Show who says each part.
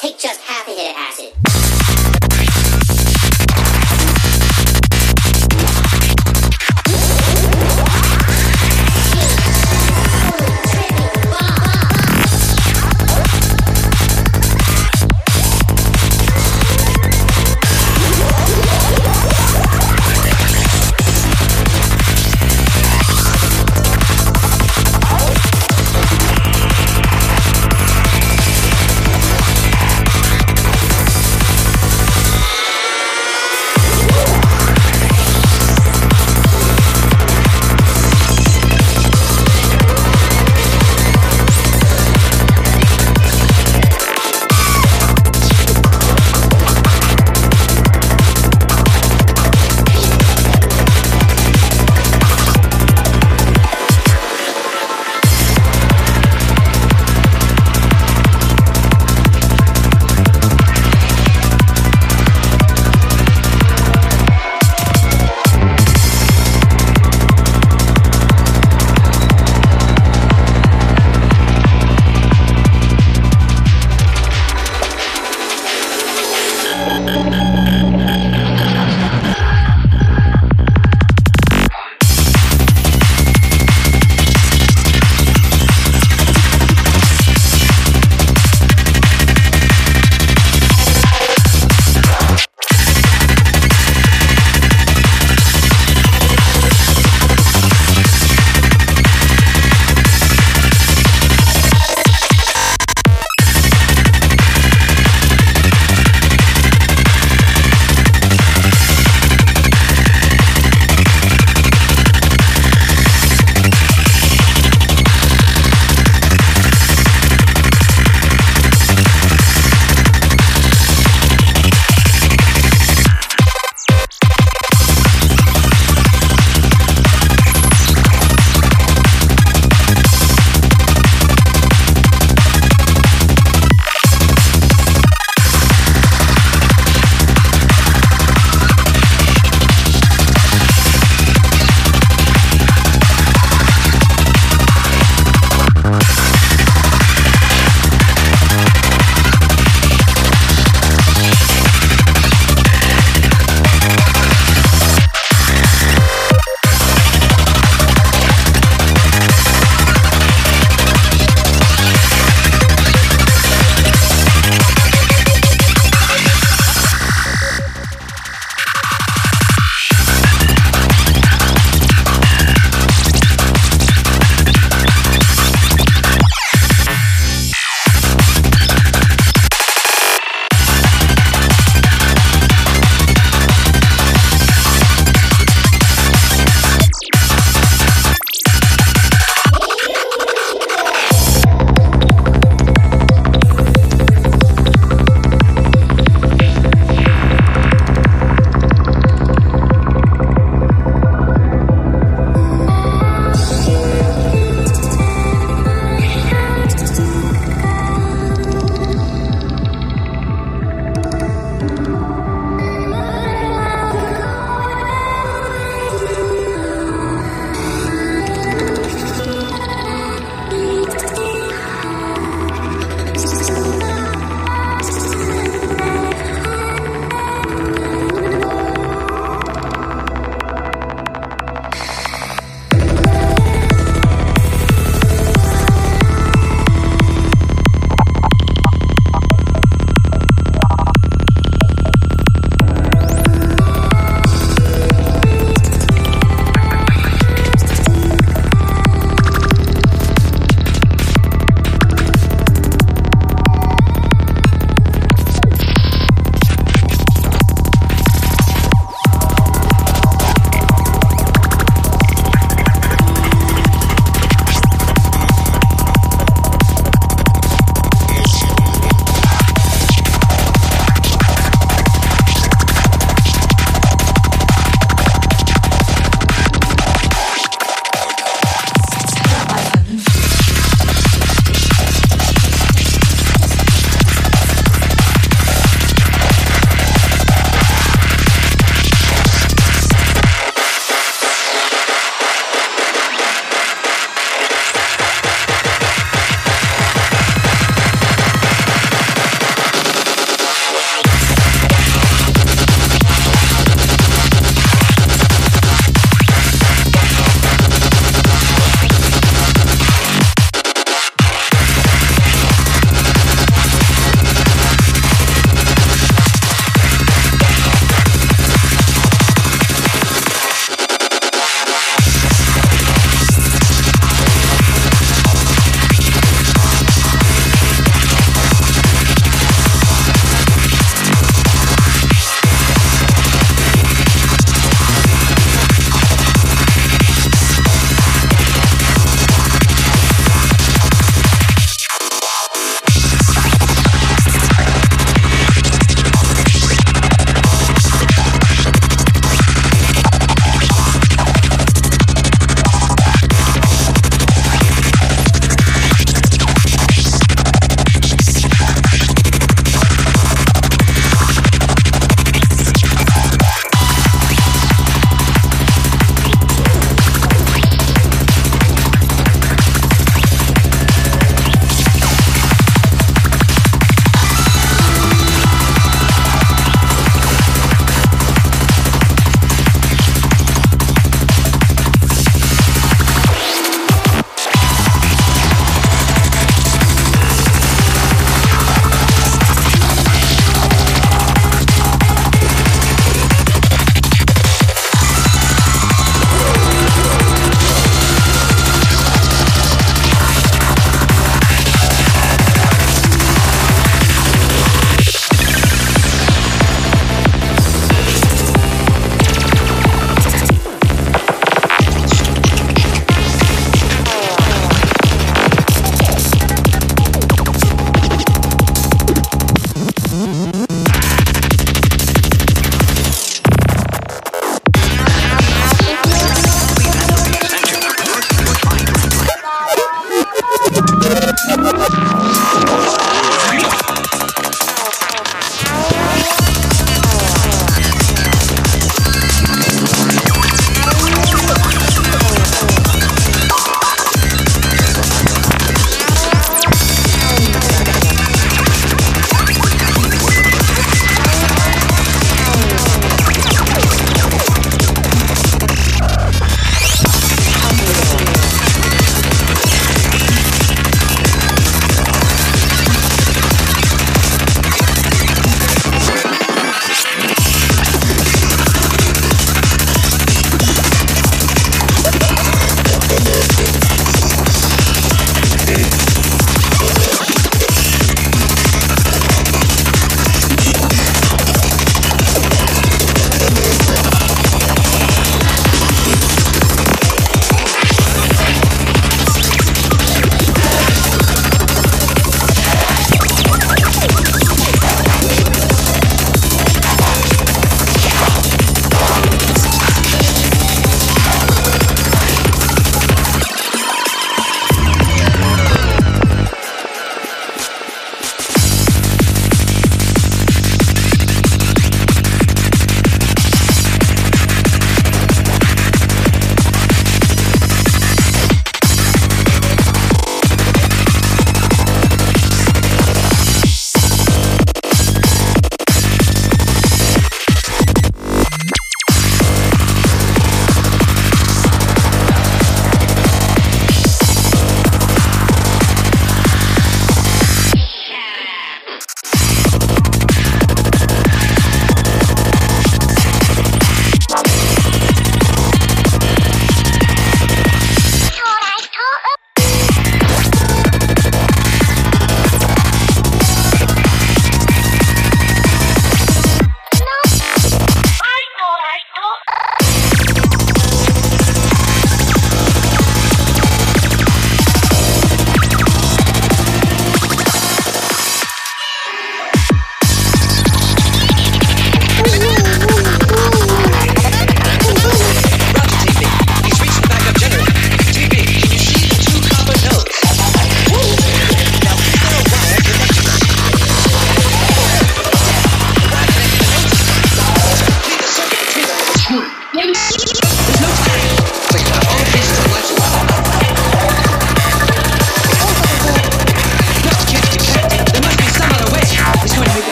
Speaker 1: Take just half a hit of